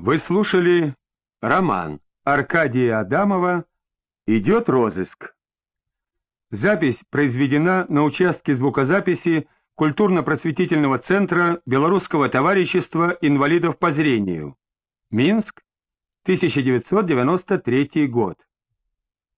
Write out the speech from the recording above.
Вы слушали роман Аркадия Адамова «Идет розыск». Запись произведена на участке звукозаписи культурно-просветительного центра Белорусского товарищества инвалидов по зрению. Минск, 1993 год.